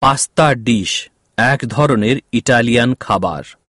Pasta dish এক ধরনের Italian খাবার।